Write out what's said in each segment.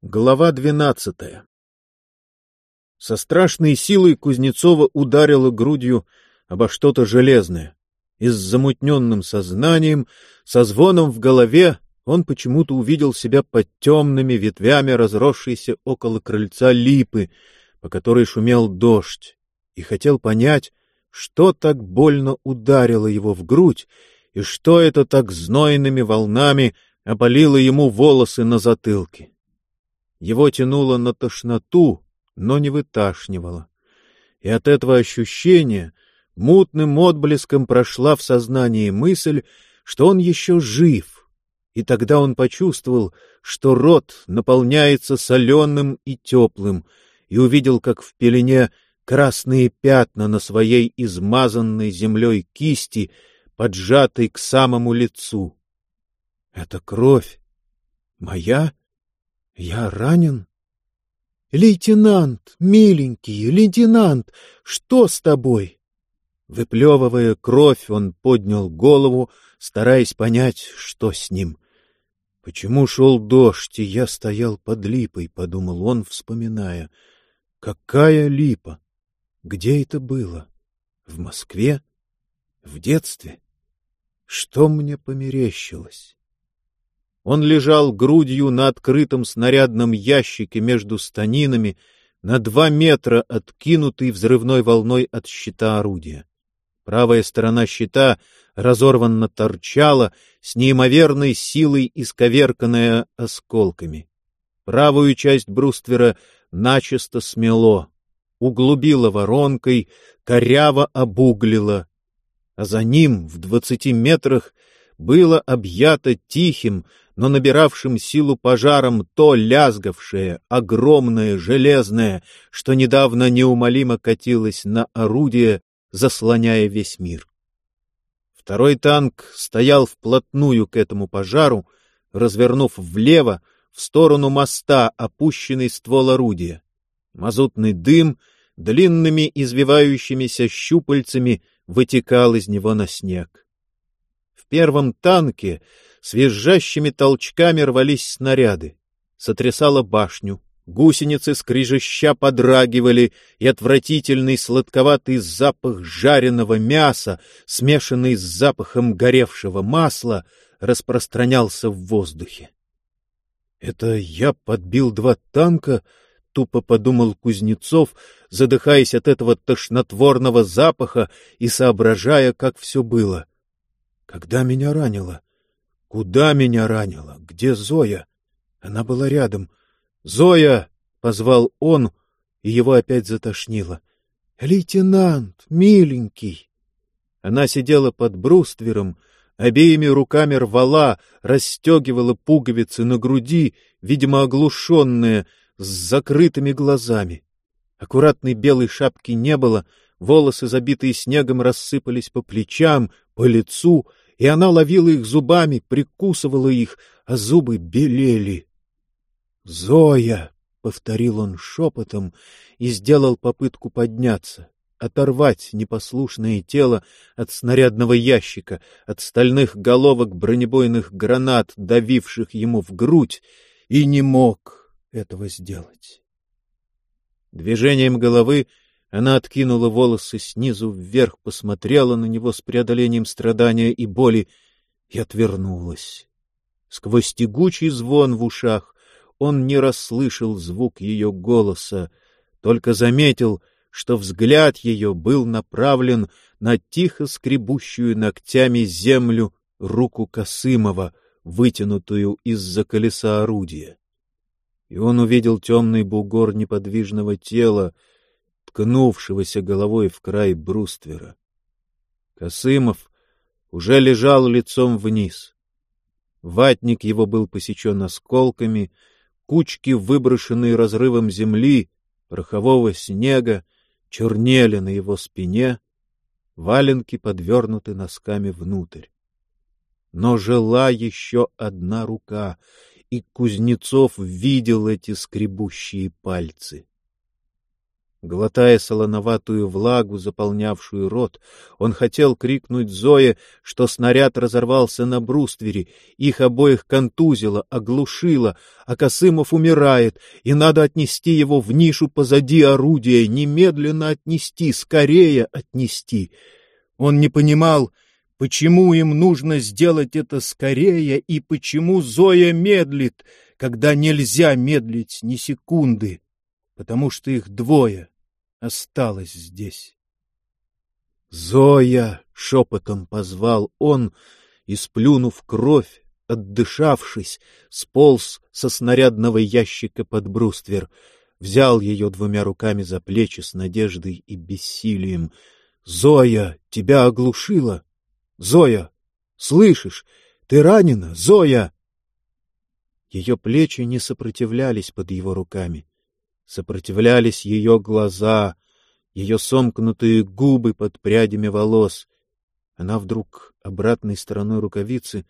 Глава двенадцатая Со страшной силой Кузнецова ударила грудью обо что-то железное. И с замутненным сознанием, со звоном в голове, он почему-то увидел себя под темными ветвями разросшейся около крыльца липы, по которой шумел дождь, и хотел понять, что так больно ударило его в грудь, и что это так знойными волнами опалило ему волосы на затылке. Его тянуло на тошноту, но не выташнивало. И от этого ощущения мутным отблеском прошла в сознании мысль, что он еще жив, и тогда он почувствовал, что рот наполняется соленым и теплым, и увидел, как в пелене красные пятна на своей измазанной землей кисти, поджатой к самому лицу. — Это кровь. Моя? Я ранен? Лейтенант, миленький, лейтенант, что с тобой? Выплевывая кровь, он поднял голову, стараясь понять, что с ним. Почему шел дождь, и я стоял под липой, подумал он, вспоминая. Какая липа? Где это было? В Москве? В детстве? Что мне померещилось? Он лежал грудью на открытом снарядном ящике между станинами, на два метра откинутый взрывной волной от щита орудия. Правая сторона щита разорванно торчала, с неимоверной силой исковерканная осколками. Правую часть бруствера начисто смело, углубило воронкой, коряво обуглило, а за ним в двадцати метрах было объято тихим, но набиравшим силу пожаром то лязгавшее, огромное, железное, что недавно неумолимо катилось на орудие, заслоняя весь мир. Второй танк стоял вплотную к этому пожару, развернув влево, в сторону моста опущенный ствол орудия. Мазутный дым длинными извивающимися щупальцами вытекал из него на снег. В первом танке с визжащими толчками рвались снаряды. Сотрясала башню. Гусеницы скрижища подрагивали, и отвратительный сладковатый запах жареного мяса, смешанный с запахом горевшего масла, распространялся в воздухе. — Это я подбил два танка? — тупо подумал Кузнецов, задыхаясь от этого тошнотворного запаха и соображая, как все было. — Когда меня ранило? Куда меня ранило? Где Зоя? Она была рядом. «Зоя!» — позвал он, и его опять затошнило. «Лейтенант, миленький!» Она сидела под бруствером, обеими руками рвала, расстегивала пуговицы на груди, видимо, оглушенная, с закрытыми глазами. Аккуратной белой шапки не было, волосы, забитые снегом, рассыпались по плечам, по лицу, и она ловила их зубами, прикусывала их, а зубы белели. «Зоя!» — повторил он шепотом и сделал попытку подняться, оторвать непослушное тело от снарядного ящика, от стальных головок бронебойных гранат, давивших ему в грудь, и не мог этого сделать. Движением головы она откинула волосы снизу вверх, посмотрела на него с преодолением страдания и боли и отвернулась. Сквозь тягучий звон в ушах он не расслышал звук ее голоса, только заметил, что взгляд ее был направлен на тихо скребущую ногтями землю руку Косымова, вытянутую из-за колеса орудия. И он увидел темный бугор неподвижного тела, ткнувшегося головой в край бруствера. Косымов уже лежал лицом вниз. Ватник его был посечен осколками, кучки, выброшенные разрывом земли, порохового снега, чернели на его спине, валенки подвернуты носками внутрь. Но жила еще одна рука, и Кузнецов видел эти скребущие пальцы. Глотая солоноватую влагу, заполнявшую рот, он хотел крикнуть Зое, что снаряд разорвался на бруствере, их обоих контузило, оглушило, а Косымов умирает, и надо отнести его в нишу позади орудия, немедленно отнести, скорее отнести. Он не понимал, почему им нужно сделать это скорее и почему Зоя медлит, когда нельзя медлить ни секунды потому что их двое осталось здесь. «Зоя!» — шепотом позвал он, и, сплюнув кровь, отдышавшись, сполз со снарядного ящика под бруствер, взял ее двумя руками за плечи с надеждой и бессилием. «Зоя, тебя оглушило! Зоя, слышишь, ты ранена, Зоя!» Ее плечи не сопротивлялись под его руками сопротивлялись ее глаза, ее сомкнутые губы под прядями волос. Она вдруг обратной стороной рукавицы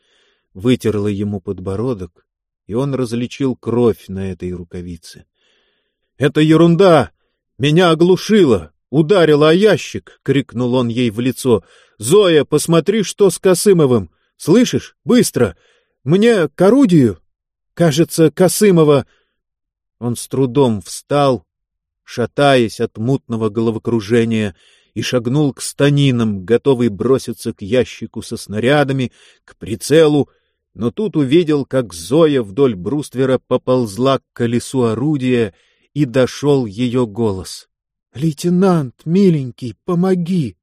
вытерла ему подбородок, и он различил кровь на этой рукавице. — Это ерунда! Меня оглушило! Ударило о ящик! — крикнул он ей в лицо. — Зоя, посмотри, что с Косымовым! Слышишь? Быстро! Мне к орудию! Кажется, Косымова он с трудом встал, шатаясь от мутного головокружения, и шагнул к станинам, готовый броситься к ящику со снарядами, к прицелу, но тут увидел, как Зоя вдоль бруствера поползла к колесу орудия, и дошел ее голос. — Лейтенант, миленький, помоги!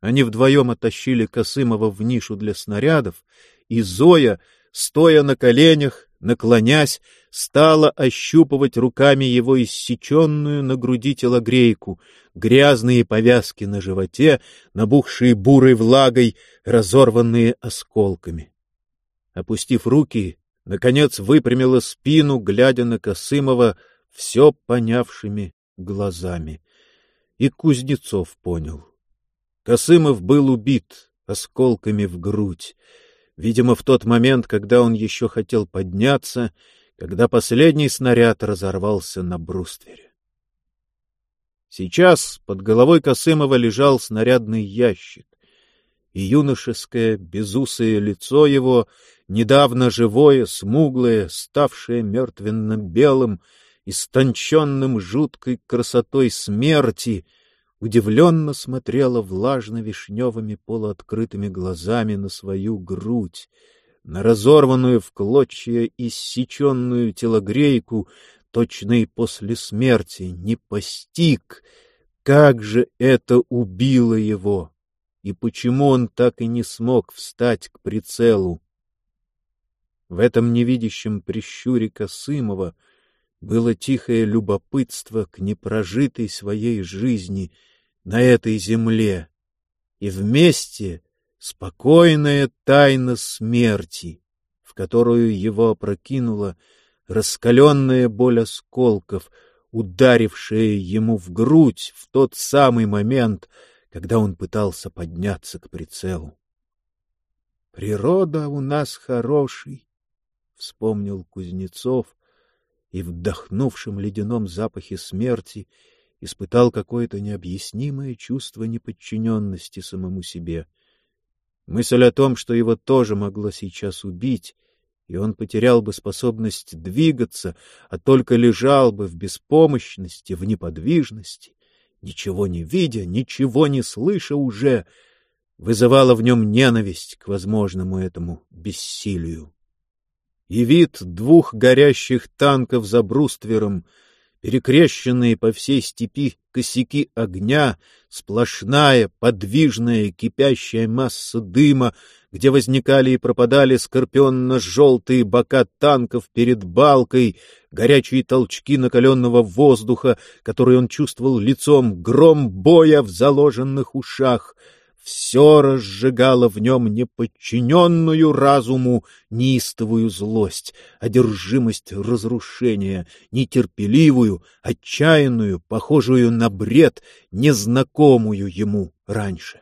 Они вдвоем оттащили Косымова в нишу для снарядов, и Зоя, стоя на коленях, наклонясь, стала ощупывать руками его иссеченную на груди телогрейку, грязные повязки на животе, набухшие бурой влагой, разорванные осколками. Опустив руки, наконец выпрямила спину, глядя на Косымова все понявшими глазами. И Кузнецов понял. Косымов был убит осколками в грудь, видимо, в тот момент, когда он еще хотел подняться, когда последний снаряд разорвался на бруствере. Сейчас под головой Косымова лежал снарядный ящик, и юношеское безусое лицо его, недавно живое, смуглое, ставшее мертвенно-белым, истонченным жуткой красотой смерти — удивленно смотрела влажно-вишневыми полуоткрытыми глазами на свою грудь, на разорванную в клочья иссеченную телогрейку, точно после смерти, не постиг, как же это убило его, и почему он так и не смог встать к прицелу. В этом невидящем прищуре Косымова было тихое любопытство к непрожитой своей жизни — на этой земле, и вместе спокойная тайна смерти, в которую его опрокинула раскаленная боль осколков, ударившая ему в грудь в тот самый момент, когда он пытался подняться к прицелу. «Природа у нас хороший», — вспомнил Кузнецов, и, вдохнувшим ледяном запахе смерти, испытал какое-то необъяснимое чувство неподчиненности самому себе. Мысль о том, что его тоже могло сейчас убить, и он потерял бы способность двигаться, а только лежал бы в беспомощности, в неподвижности, ничего не видя, ничего не слыша уже, вызывала в нем ненависть к возможному этому бессилию. И вид двух горящих танков за бруствером — перекрещенные по всей степи косяки огня, сплошная, подвижная, кипящая масса дыма, где возникали и пропадали скорпионно-желтые бока танков перед балкой, горячие толчки накаленного воздуха, который он чувствовал лицом, гром боя в заложенных ушах — все разжигало в нем неподчиненную разуму неистовую злость, одержимость разрушения, нетерпеливую, отчаянную, похожую на бред, незнакомую ему раньше.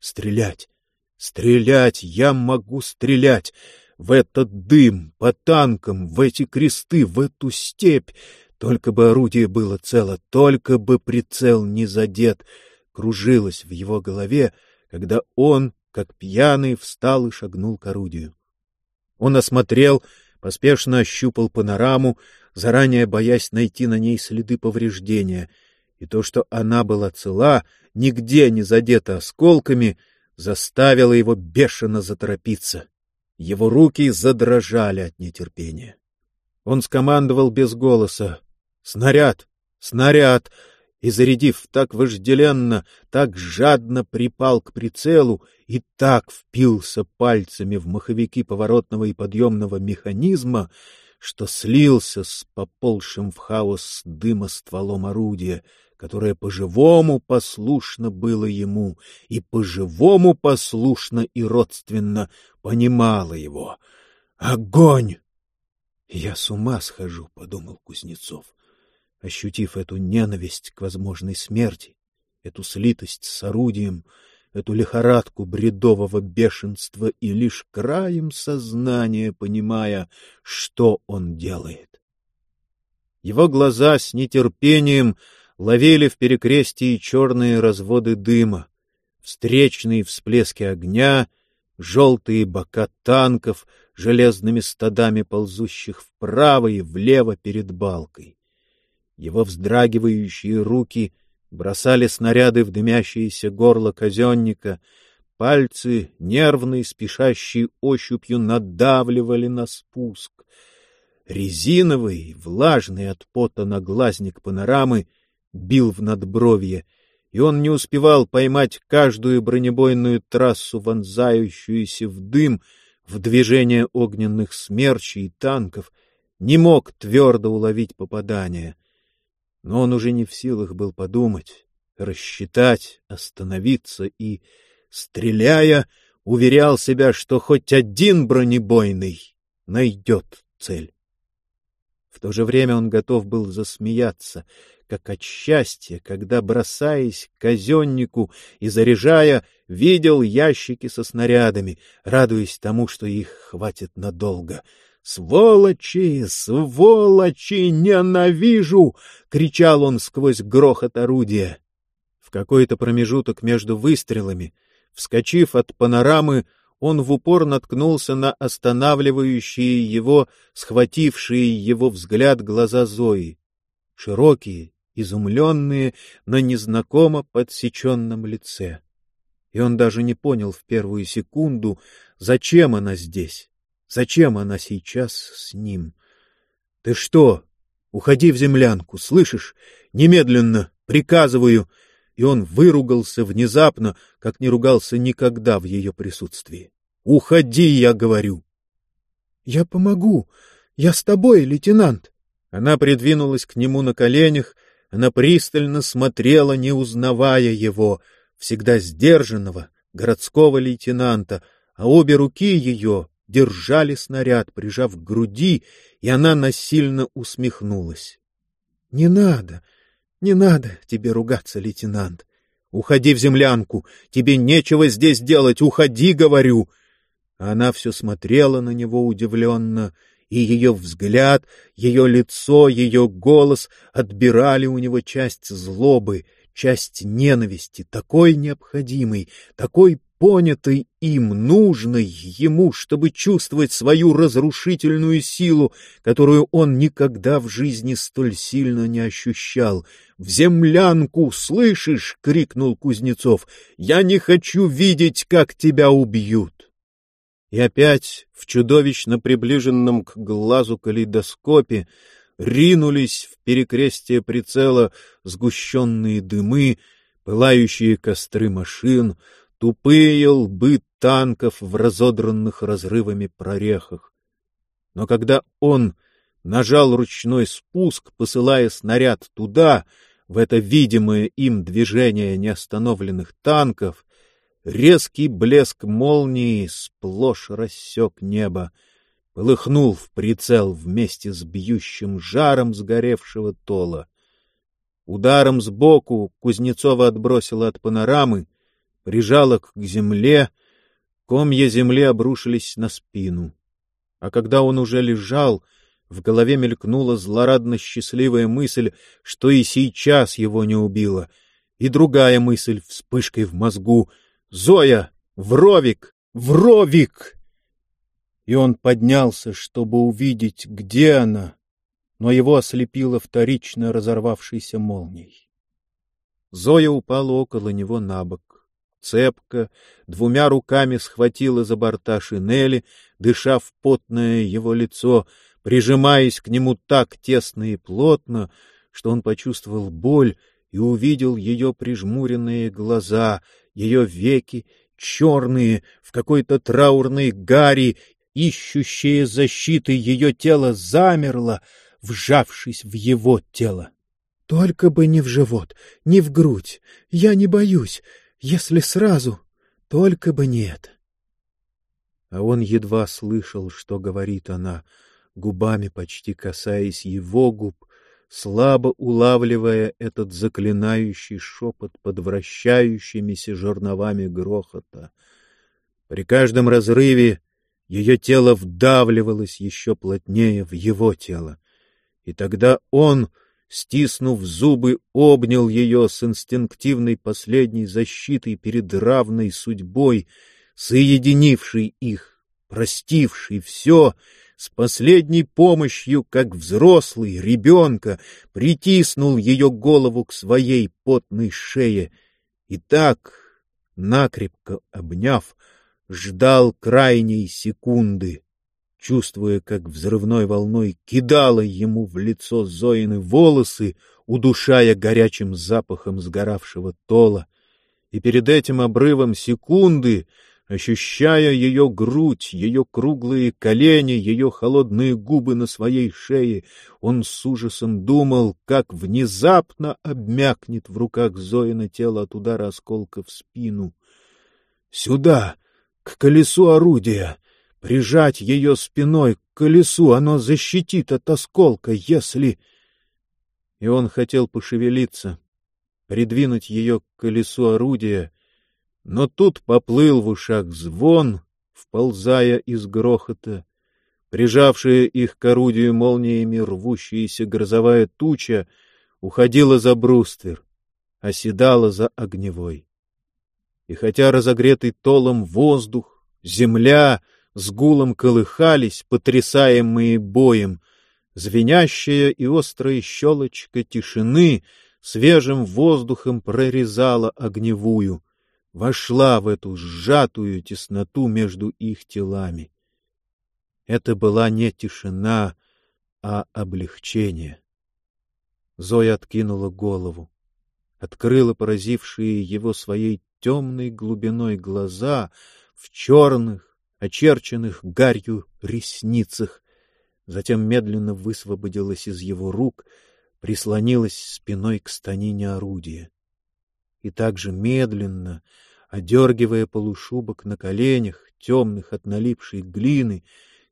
Стрелять! Стрелять! Я могу стрелять! В этот дым, по танкам, в эти кресты, в эту степь! Только бы орудие было цело, только бы прицел не задет, кружилось в его голове, когда он, как пьяный, встал и шагнул к орудию. Он осмотрел, поспешно ощупал панораму, заранее боясь найти на ней следы повреждения, и то, что она была цела, нигде не задета осколками, заставило его бешено заторопиться. Его руки задрожали от нетерпения. Он скомандовал без голоса Снаряд! Снаряд! И, зарядив так вожделенно, так жадно припал к прицелу и так впился пальцами в маховики поворотного и подъемного механизма, что слился с поползшим в хаос дыма стволом орудия, которое по-живому послушно было ему и по-живому послушно и родственно понимало его. Огонь! Я с ума схожу, подумал Кузнецов ощутив эту ненависть к возможной смерти, эту слитость с орудием, эту лихорадку бредового бешенства и лишь краем сознания понимая, что он делает. Его глаза с нетерпением ловили в перекрестии черные разводы дыма, встречные всплески огня, желтые бока танков, железными стадами ползущих вправо и влево перед балкой. Его вздрагивающие руки бросали снаряды в дымящееся горло казенника, пальцы, нервные, спешащие ощупью, надавливали на спуск. Резиновый, влажный от пота наглазник панорамы бил в надбровье, и он не успевал поймать каждую бронебойную трассу, вонзающуюся в дым, в движение огненных смерчей и танков, не мог твердо уловить попадание — но он уже не в силах был подумать, рассчитать, остановиться и, стреляя, уверял себя, что хоть один бронебойный найдет цель. В то же время он готов был засмеяться, как от счастья, когда, бросаясь к казеннику и заряжая, видел ящики со снарядами, радуясь тому, что их хватит надолго — «Сволочи! Сволочи! Ненавижу!» — кричал он сквозь грохот орудия. В какой-то промежуток между выстрелами, вскочив от панорамы, он в упор наткнулся на останавливающие его, схватившие его взгляд глаза Зои. Широкие, изумленные, на незнакомо подсеченном лице. И он даже не понял в первую секунду, зачем она здесь. Зачем она сейчас с ним? Ты что? Уходи в землянку, слышишь? Немедленно, приказываю. И он выругался внезапно, как не ругался никогда в ее присутствии. Уходи, я говорю. Я помогу. Я с тобой, лейтенант. Она придвинулась к нему на коленях, она пристально смотрела, не узнавая его, всегда сдержанного городского лейтенанта, а обе руки ее держали снаряд, прижав к груди, и она насильно усмехнулась. — Не надо, не надо тебе ругаться, лейтенант. Уходи в землянку, тебе нечего здесь делать, уходи, говорю. она все смотрела на него удивленно, и ее взгляд, ее лицо, ее голос отбирали у него часть злобы, часть ненависти, такой необходимой, такой понятой им, нужной ему, чтобы чувствовать свою разрушительную силу, которую он никогда в жизни столь сильно не ощущал. «В землянку, слышишь?» — крикнул Кузнецов. «Я не хочу видеть, как тебя убьют!» И опять в чудовищно приближенном к глазу калейдоскопе ринулись в перекрестие прицела сгущенные дымы, пылающие костры машин — тупые лбы танков в разодранных разрывами прорехах. Но когда он нажал ручной спуск, посылая снаряд туда, в это видимое им движение неостановленных танков, резкий блеск молнии сплошь рассек небо, полыхнул в прицел вместе с бьющим жаром сгоревшего тола. Ударом сбоку Кузнецова отбросило от панорамы, прижало к земле, комья земли обрушились на спину. А когда он уже лежал, В голове мелькнула злорадно-счастливая мысль, что и сейчас его не убило. И другая мысль вспышкой в мозгу. «Зоя! Вровик! Вровик!» И он поднялся, чтобы увидеть, где она, но его ослепило вторично разорвавшейся молнией. Зоя упала около него на бок. Цепко, двумя руками схватила за борта шинели, дыша в потное его лицо — прижимаясь к нему так тесно и плотно, что он почувствовал боль и увидел ее прижмуренные глаза, ее веки, черные, в какой-то траурной гари, ищущие защиты ее тело замерло, вжавшись в его тело. — Только бы не в живот, не в грудь. Я не боюсь, если сразу, только бы нет. А он едва слышал, что говорит она — губами почти касаясь его губ, слабо улавливая этот заклинающий шепот под вращающимися жерновами грохота. При каждом разрыве ее тело вдавливалось еще плотнее в его тело, и тогда он, стиснув зубы, обнял ее с инстинктивной последней защитой перед равной судьбой, соединившей их, простившей все с последней помощью, как взрослый, ребенка, притиснул ее голову к своей потной шее и так, накрепко обняв, ждал крайней секунды, чувствуя, как взрывной волной кидала ему в лицо Зоины волосы, удушая горячим запахом сгоравшего тола. И перед этим обрывом секунды ощущая ее грудь, ее круглые колени, ее холодные губы на своей шее, он с ужасом думал, как внезапно обмякнет в руках Зоина тело от удара осколка в спину. Сюда, к колесу орудия, прижать ее спиной к колесу, оно защитит от осколка, если... И он хотел пошевелиться, придвинуть ее к колесу орудия, но тут поплыл в ушах звон, вползая из грохота. Прижавшая их к орудию молниями рвущаяся грозовая туча уходила за бруствер, оседала за огневой. И хотя разогретый толом воздух, земля с гулом колыхались, потрясаемые боем, звенящая и острая щелочка тишины свежим воздухом прорезала огневую — вошла в эту сжатую тесноту между их телами. Это была не тишина, а облегчение. Зоя откинула голову, открыла поразившие его своей темной глубиной глаза в черных, очерченных гарью ресницах, затем медленно высвободилась из его рук, прислонилась спиной к станине орудия и также медленно, одергивая полушубок на коленях, темных от налипшей глины,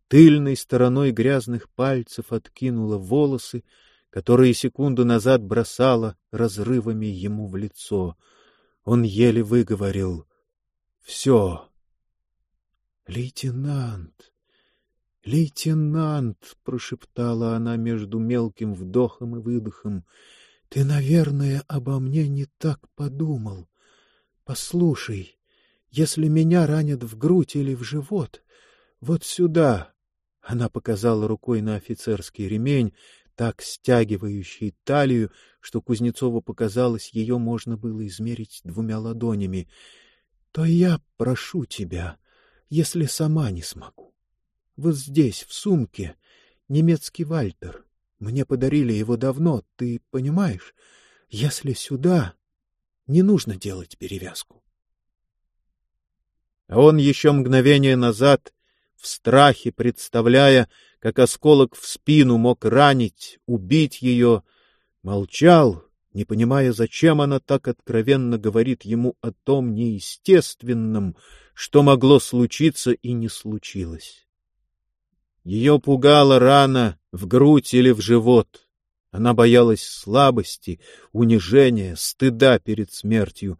тыльной стороной грязных пальцев откинула волосы, которые секунду назад бросала разрывами ему в лицо. Он еле выговорил «Все». «Лейтенант! Лейтенант!» — прошептала она между мелким вдохом и выдохом. Ты, наверное, обо мне не так подумал. Послушай, если меня ранят в грудь или в живот, вот сюда. Она показала рукой на офицерский ремень, так стягивающий талию, что Кузнецову показалось, ее можно было измерить двумя ладонями. То я прошу тебя, если сама не смогу. Вот здесь, в сумке, немецкий вальтер. Мне подарили его давно, ты понимаешь? Если сюда, не нужно делать перевязку. А он еще мгновение назад, в страхе представляя, как осколок в спину мог ранить, убить ее, молчал, не понимая, зачем она так откровенно говорит ему о том неестественном, что могло случиться и не случилось. Ее пугала рана в грудь или в живот. Она боялась слабости, унижения, стыда перед смертью,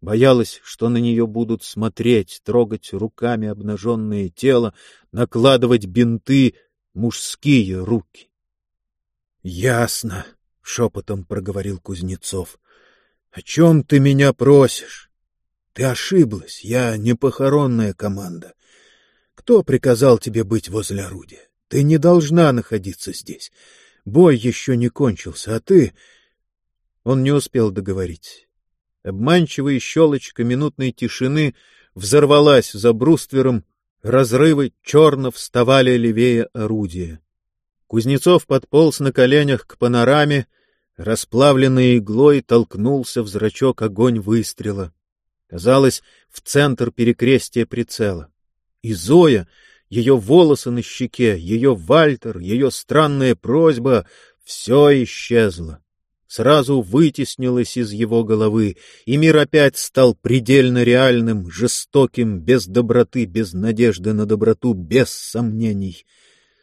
боялась, что на нее будут смотреть, трогать руками обнаженное тело, накладывать бинты, мужские руки. — Ясно, — шепотом проговорил Кузнецов. — О чем ты меня просишь? Ты ошиблась, я не похоронная команда. Кто приказал тебе быть возле орудия? Ты не должна находиться здесь. Бой еще не кончился, а ты... Он не успел договорить. Обманчивая щелочка минутной тишины взорвалась за бруствером, разрывы черно вставали левее орудия. Кузнецов подполз на коленях к панораме, расплавленной иглой толкнулся в зрачок огонь выстрела. Казалось, в центр перекрестия прицела. И Зоя, ее волосы на щеке, ее Вальтер, ее странная просьба — все исчезло. Сразу вытеснилось из его головы, и мир опять стал предельно реальным, жестоким, без доброты, без надежды на доброту, без сомнений —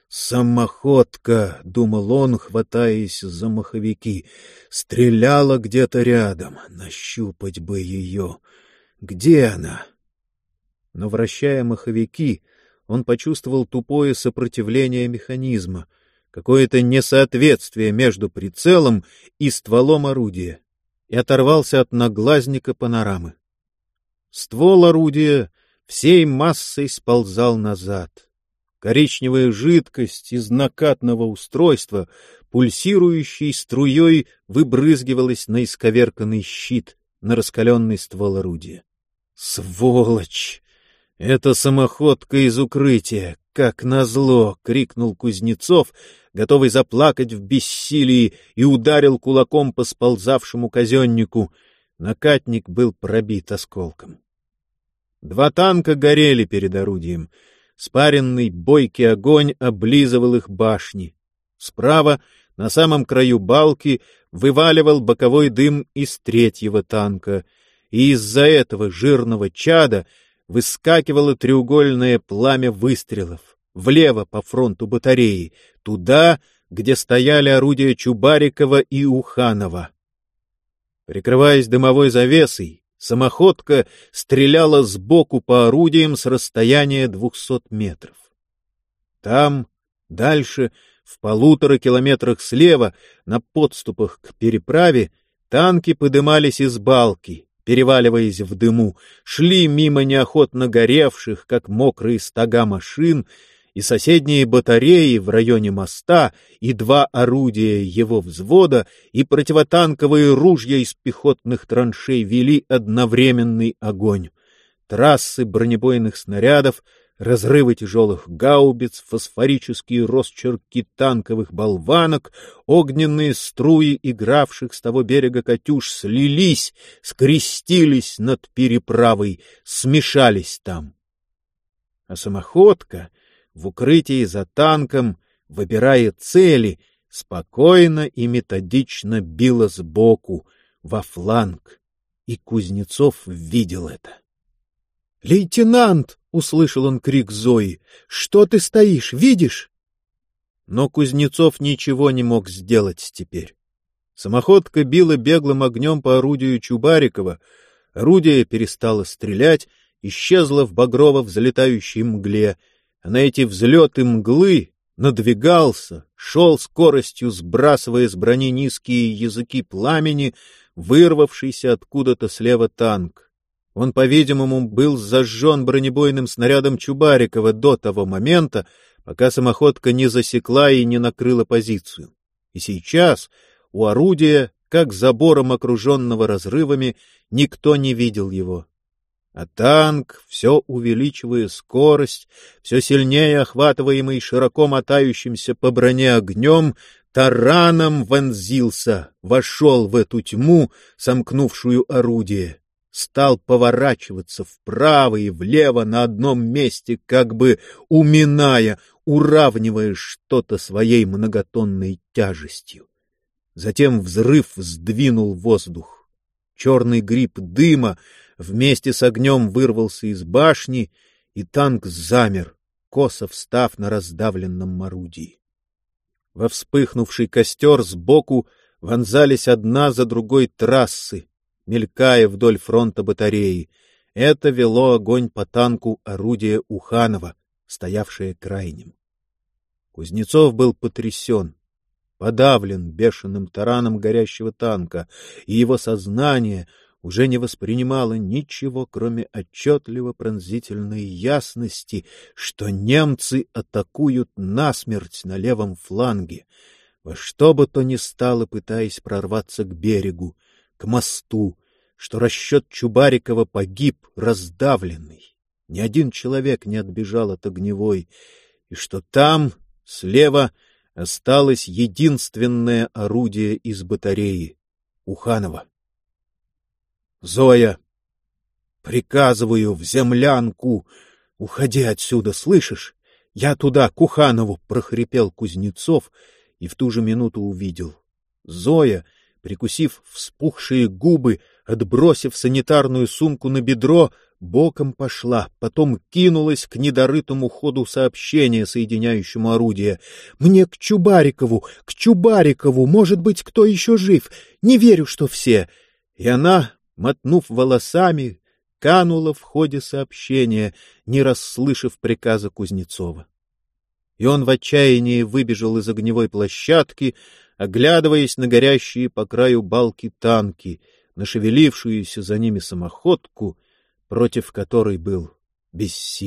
«Самоходка», — думал он, хватаясь за маховики, — стреляла где-то рядом, нащупать бы ее. Где она? Но, вращая маховики, он почувствовал тупое сопротивление механизма, какое-то несоответствие между прицелом и стволом орудия, и оторвался от наглазника панорамы. Ствол орудия всей массой сползал назад — Коричневая жидкость из накатного устройства, пульсирующей струей, выбрызгивалась на исковерканный щит, на раскаленный ствол орудия. «Сволочь! Это самоходка из укрытия! Как назло!» — крикнул Кузнецов, готовый заплакать в бессилии, и ударил кулаком по сползавшему казеннику. Накатник был пробит осколком. Два танка горели перед орудием — Спаренный бойкий огонь облизывал их башни. Справа, на самом краю балки, вываливал боковой дым из третьего танка, и из-за этого жирного чада выскакивало треугольное пламя выстрелов влево по фронту батареи, туда, где стояли орудия Чубарикова и Уханова. Прикрываясь дымовой завесой, Самоходка стреляла сбоку по орудиям с расстояния двухсот метров. Там, дальше, в полутора километрах слева, на подступах к переправе, танки подымались из балки, переваливаясь в дыму, шли мимо неохотно горевших, как мокрые стога машин, и соседние батареи в районе моста, и два орудия его взвода, и противотанковые ружья из пехотных траншей вели одновременный огонь. Трассы бронебойных снарядов, разрывы тяжелых гаубиц, фосфорические росчерки танковых болванок, огненные струи игравших с того берега «Катюш» слились, скрестились над переправой, смешались там. А самоходка — в укрытии за танком, выбирая цели, спокойно и методично била сбоку, во фланг, и Кузнецов видел это. «Лейтенант!» — услышал он крик Зои. «Что ты стоишь, видишь?» Но Кузнецов ничего не мог сделать теперь. Самоходка била беглым огнем по орудию Чубарикова, орудие перестало стрелять, исчезло в багрово взлетающей мгле — а на эти взлеты мглы надвигался, шел скоростью, сбрасывая с брони низкие языки пламени, вырвавшийся откуда-то слева танк. Он, по-видимому, был зажжен бронебойным снарядом Чубарикова до того момента, пока самоходка не засекла и не накрыла позицию. И сейчас у орудия, как забором окруженного разрывами, никто не видел его. А танк, все увеличивая скорость, все сильнее охватываемый широко мотающимся по броне огнем, тараном вонзился, вошел в эту тьму, сомкнувшую орудие, стал поворачиваться вправо и влево на одном месте, как бы уминая, уравнивая что-то своей многотонной тяжестью. Затем взрыв сдвинул воздух. Черный гриб дыма вместе с огнем вырвался из башни, и танк замер, косо встав на раздавленном орудии. Во вспыхнувший костер сбоку вонзались одна за другой трассы, мелькая вдоль фронта батареи. Это вело огонь по танку орудия Уханова, стоявшее крайним. Кузнецов был потрясен, подавлен бешеным тараном горящего танка, и его сознание уже не воспринимало ничего, кроме отчетливо пронзительной ясности, что немцы атакуют насмерть на левом фланге, во что бы то ни стало пытаясь прорваться к берегу, к мосту, что расчет Чубарикова погиб раздавленный. Ни один человек не отбежал от огневой, и что там, слева, осталось единственное орудие из батареи — Уханова. — Зоя! Приказываю в землянку! Уходи отсюда, слышишь? Я туда, к Уханову! — прохрипел Кузнецов и в ту же минуту увидел. Зоя, прикусив вспухшие губы, отбросив санитарную сумку на бедро, боком пошла, потом кинулась к недорытому ходу сообщения, соединяющему орудие. «Мне к Чубарикову! К Чубарикову! Может быть, кто еще жив! Не верю, что все!» И она, мотнув волосами, канула в ходе сообщения, не расслышав приказа Кузнецова. И он в отчаянии выбежал из огневой площадки, оглядываясь на горящие по краю балки танки, на шевелившуюся за ними самоходку, против которой был бессилен.